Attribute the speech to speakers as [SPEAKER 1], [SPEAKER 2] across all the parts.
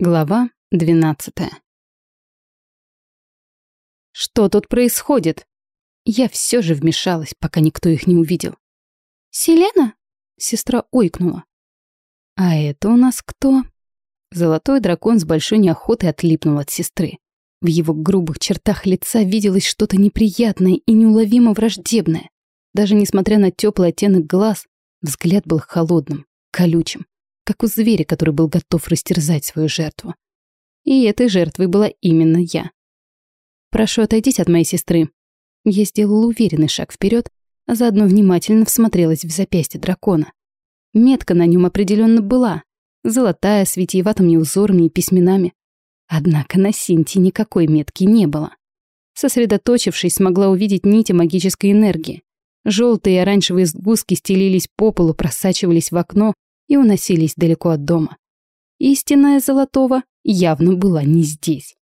[SPEAKER 1] Глава двенадцатая. Что тут происходит? Я все же вмешалась, пока никто их не увидел.
[SPEAKER 2] «Селена?»
[SPEAKER 1] — сестра ойкнула. «А это у нас кто?» Золотой дракон с большой неохотой отлипнул от сестры. В его грубых чертах лица виделось что-то неприятное и неуловимо враждебное. Даже несмотря на теплый оттенок глаз, взгляд был холодным, колючим как у зверя, который был готов растерзать свою жертву. И этой жертвой была именно я. «Прошу, отойдите от моей сестры». Я сделала уверенный шаг вперед, а заодно внимательно всмотрелась в запястье дракона. Метка на нем определенно была, золотая, с витиеватыми узорами и письменами. Однако на Синтии никакой метки не было. Сосредоточившись, смогла увидеть нити магической энергии. Желтые и оранжевые сгустки стелились по полу, просачивались в окно и уносились далеко от дома. Истинная Золотова явно была не здесь.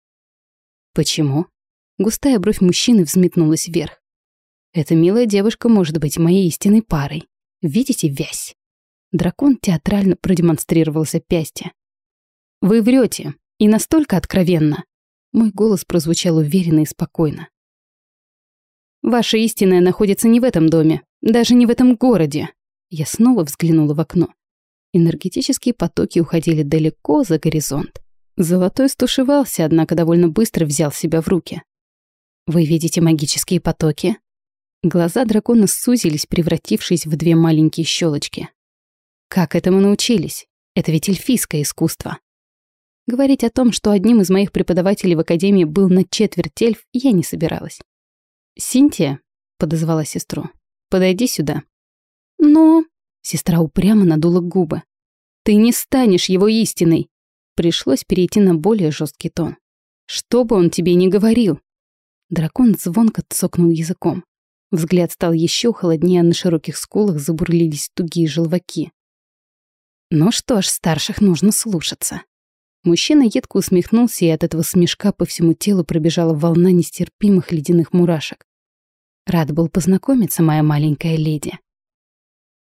[SPEAKER 1] Почему? Густая бровь мужчины взметнулась вверх. Эта милая девушка может быть моей истинной парой. Видите вязь? Дракон театрально продемонстрировал запястье. Вы врете, и настолько откровенно. Мой голос прозвучал уверенно и спокойно. Ваша истинная находится не в этом доме, даже не в этом городе. Я снова взглянула в окно. Энергетические потоки уходили далеко за горизонт. Золотой стушевался, однако довольно быстро взял себя в руки. «Вы видите магические потоки?» Глаза дракона сузились, превратившись в две маленькие щелочки. «Как этому научились? Это ведь эльфийское искусство». Говорить о том, что одним из моих преподавателей в академии был на четверть эльф, я не собиралась. «Синтия», — подозвала сестру, — «подойди сюда».
[SPEAKER 2] «Но...»
[SPEAKER 1] Сестра упрямо надула губы. «Ты не станешь его истиной!» Пришлось перейти на более жесткий тон. «Что бы он тебе ни говорил!» Дракон звонко цокнул языком. Взгляд стал еще холоднее, а на широких скулах забурлились тугие желваки. Ну что ж, старших нужно слушаться. Мужчина едко усмехнулся, и от этого смешка по всему телу пробежала волна нестерпимых ледяных мурашек. Рад был познакомиться, моя маленькая леди.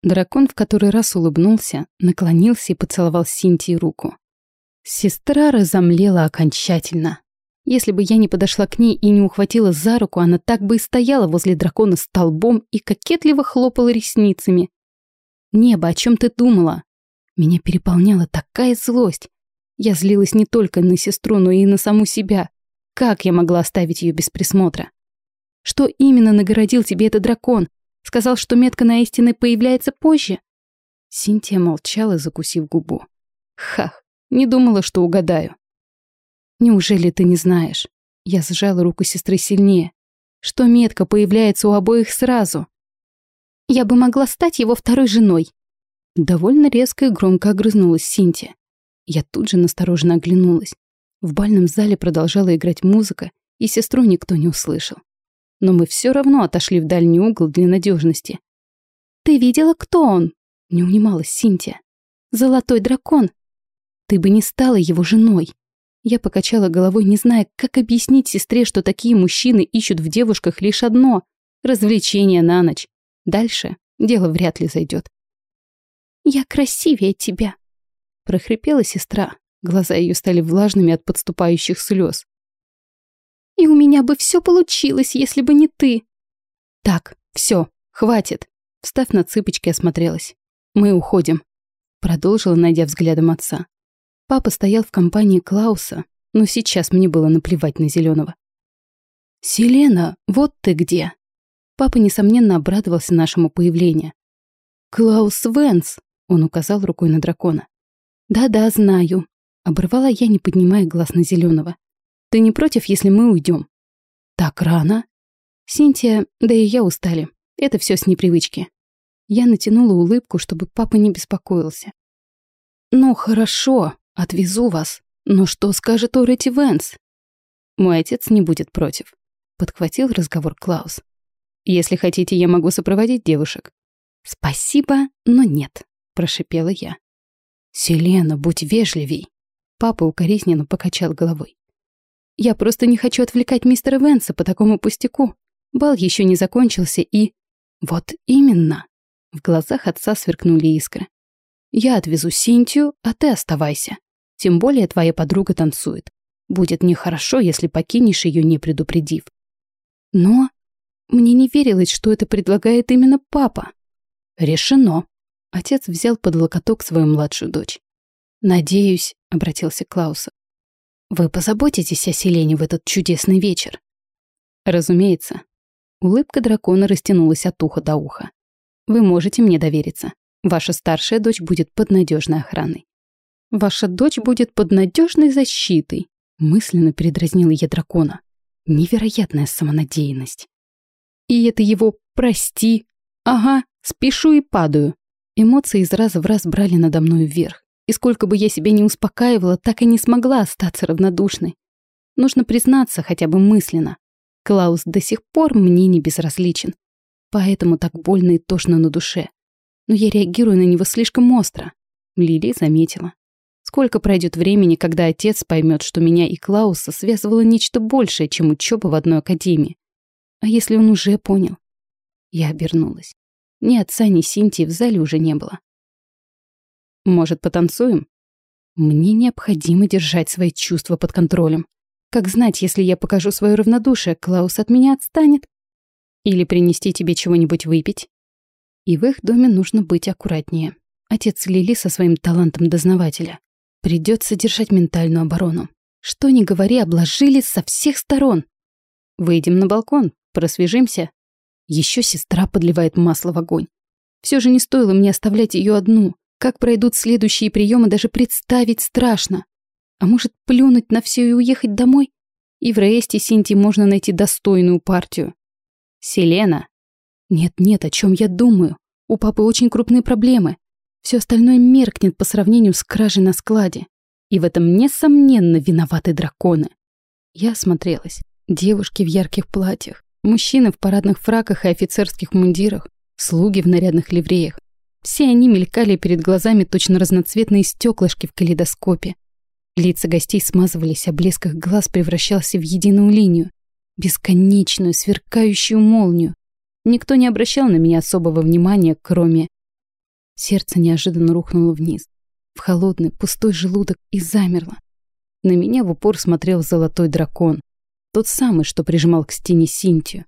[SPEAKER 1] Дракон в который раз улыбнулся, наклонился и поцеловал Синтии руку. Сестра разомлела окончательно. Если бы я не подошла к ней и не ухватила за руку, она так бы и стояла возле дракона столбом и кокетливо хлопала ресницами. «Небо, о чем ты думала?» Меня переполняла такая злость. Я злилась не только на сестру, но и на саму себя. Как я могла оставить ее без присмотра? Что именно нагородил тебе этот дракон? Сказал, что метка на истины появляется позже. Синтия молчала, закусив губу. Хах, не думала, что угадаю. Неужели ты не знаешь? Я сжала руку сестры сильнее. Что метка появляется у обоих сразу. Я бы могла стать его второй женой. Довольно резко и громко огрызнулась Синтия. Я тут же настороженно оглянулась. В бальном зале продолжала играть музыка, и сестру никто не услышал но мы все равно отошли в дальний угол для надежности. «Ты видела, кто он?» — не унималась Синтия. «Золотой дракон. Ты бы не стала его женой». Я покачала головой, не зная, как объяснить сестре, что такие мужчины ищут в девушках лишь одно — развлечение на ночь. Дальше дело вряд ли зайдет. «Я красивее тебя», — прохрипела сестра. Глаза ее стали влажными от подступающих слез. И у меня бы все получилось, если бы не ты. Так, все, хватит. Встав на цыпочки, осмотрелась. Мы уходим. Продолжила, найдя взглядом отца. Папа стоял в компании Клауса, но сейчас мне было наплевать на зеленого. «Селена, вот ты где!» Папа, несомненно, обрадовался нашему появлению. «Клаус Венс!» — он указал рукой на дракона. «Да-да, знаю», — оборвала я, не поднимая глаз на зеленого. Ты не против, если мы уйдем? Так рано? Синтия, да и я устали. Это все с непривычки. Я натянула улыбку, чтобы папа не беспокоился. Ну, хорошо, отвезу вас. Но что скажет Орети Венс? Мой отец не будет против. Подхватил разговор Клаус. Если хотите, я могу сопроводить девушек. Спасибо, но нет, прошипела я. Селена, будь вежливей. Папа укоризненно покачал головой. Я просто не хочу отвлекать мистера Венса по такому пустяку. Бал еще не закончился и... Вот именно. В глазах отца сверкнули искры. Я отвезу Синтию, а ты оставайся. Тем более твоя подруга танцует. Будет нехорошо, если покинешь ее, не предупредив. Но мне не верилось, что это предлагает именно папа. Решено. Отец взял под локоток свою младшую дочь. «Надеюсь», — обратился Клаус, — «вы позаботитесь о Селене в этот чудесный вечер?» «Разумеется». Улыбка дракона растянулась от уха до уха. «Вы можете мне довериться. Ваша старшая дочь будет под надежной охраной». «Ваша дочь будет под надежной защитой», — мысленно передразнила я дракона. Невероятная самонадеянность. И это его «прости». Ага, спешу и падаю. Эмоции из раза в раз брали надо мной вверх. И сколько бы я себя не успокаивала, так и не смогла остаться равнодушной. Нужно признаться хотя бы мысленно. Клаус до сих пор мне не безразличен. Поэтому так больно и тошно на душе. Но я реагирую на него слишком остро. Лили заметила. Сколько пройдет времени, когда отец поймет, что меня и Клауса связывало нечто большее, чем учеба в одной академии? А если он уже понял? Я обернулась. Ни отца, ни Синтии в зале уже не было. Может, потанцуем? Мне необходимо держать свои чувства под контролем. Как знать, если я покажу свое равнодушие, Клаус от меня отстанет? Или принести тебе чего-нибудь выпить? И в их доме нужно быть аккуратнее. Отец Лили со своим талантом дознавателя. Придется держать ментальную оборону. Что ни говори, обложили со всех сторон. Выйдем на балкон, просвежимся. Еще сестра подливает масло в огонь. Все же не стоило мне оставлять ее одну. Как пройдут следующие приемы, даже представить страшно. А может, плюнуть на все и уехать домой? И в Рейсте Синти можно найти достойную партию. Селена. Нет-нет, о чем я думаю? У папы очень крупные проблемы. Все остальное меркнет по сравнению с кражей на складе. И в этом, несомненно, виноваты драконы. Я осмотрелась. Девушки в ярких платьях, мужчины в парадных фраках и офицерских мундирах, слуги в нарядных ливреях. Все они мелькали перед глазами точно разноцветные стеклышки в калейдоскопе. Лица гостей смазывались, а блеск их глаз превращался в единую линию, бесконечную, сверкающую молнию. Никто не обращал на меня особого внимания, кроме... Сердце неожиданно рухнуло вниз, в холодный, пустой желудок и замерло. На меня в упор смотрел золотой дракон, тот самый, что прижимал к стене Синтию.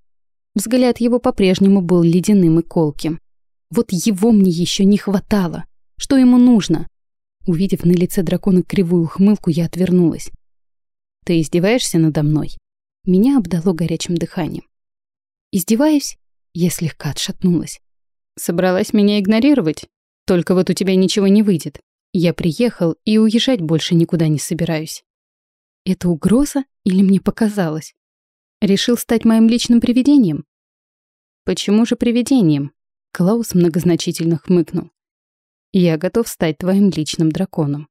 [SPEAKER 1] Взгляд его по-прежнему был ледяным и колким. Вот его мне еще не хватало. Что ему нужно? Увидев на лице дракона кривую ухмылку, я отвернулась. «Ты издеваешься надо мной?» Меня обдало горячим дыханием. «Издеваюсь?» Я слегка отшатнулась. «Собралась меня игнорировать? Только вот у тебя ничего не выйдет. Я приехал и уезжать больше никуда не собираюсь». Это угроза или мне показалось? Решил стать моим личным привидением? Почему же привидением? Клаус многозначительно хмыкнул. «Я готов стать твоим личным драконом.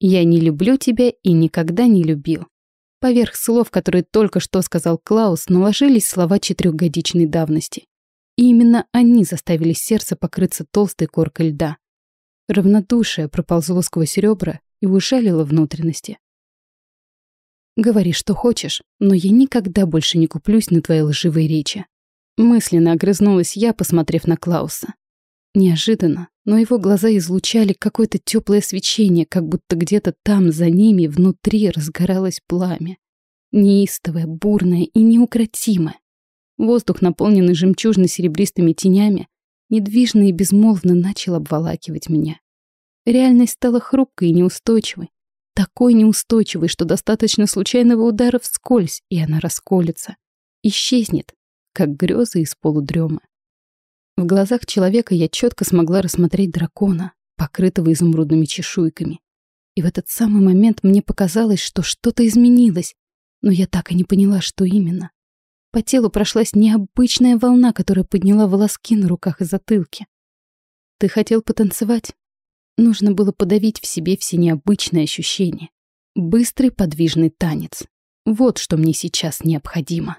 [SPEAKER 1] Я не люблю тебя и никогда не любил». Поверх слов, которые только что сказал Клаус, наложились слова четырехгодичной давности. И именно они заставили сердце покрыться толстой коркой льда. Равнодушие проползло сквозь ребра и ушалило внутренности. «Говори, что хочешь, но я никогда больше не куплюсь на твои лживые речи. Мысленно огрызнулась я, посмотрев на Клауса. Неожиданно, но его глаза излучали какое-то теплое свечение, как будто где-то там, за ними, внутри разгоралось пламя. Неистовое, бурное и неукротимое. Воздух, наполненный жемчужно-серебристыми тенями, недвижно и безмолвно начал обволакивать меня. Реальность стала хрупкой и неустойчивой. Такой неустойчивой, что достаточно случайного удара вскользь, и она расколется. Исчезнет, как грезы из полудрема. В глазах человека я четко смогла рассмотреть дракона, покрытого изумрудными чешуйками. И в этот самый момент мне показалось, что что-то изменилось, но я так и не поняла, что именно. По телу прошлась необычная волна, которая подняла волоски на руках и затылке. Ты хотел потанцевать? Нужно было подавить в себе все необычные ощущения. Быстрый подвижный танец. Вот что мне сейчас необходимо.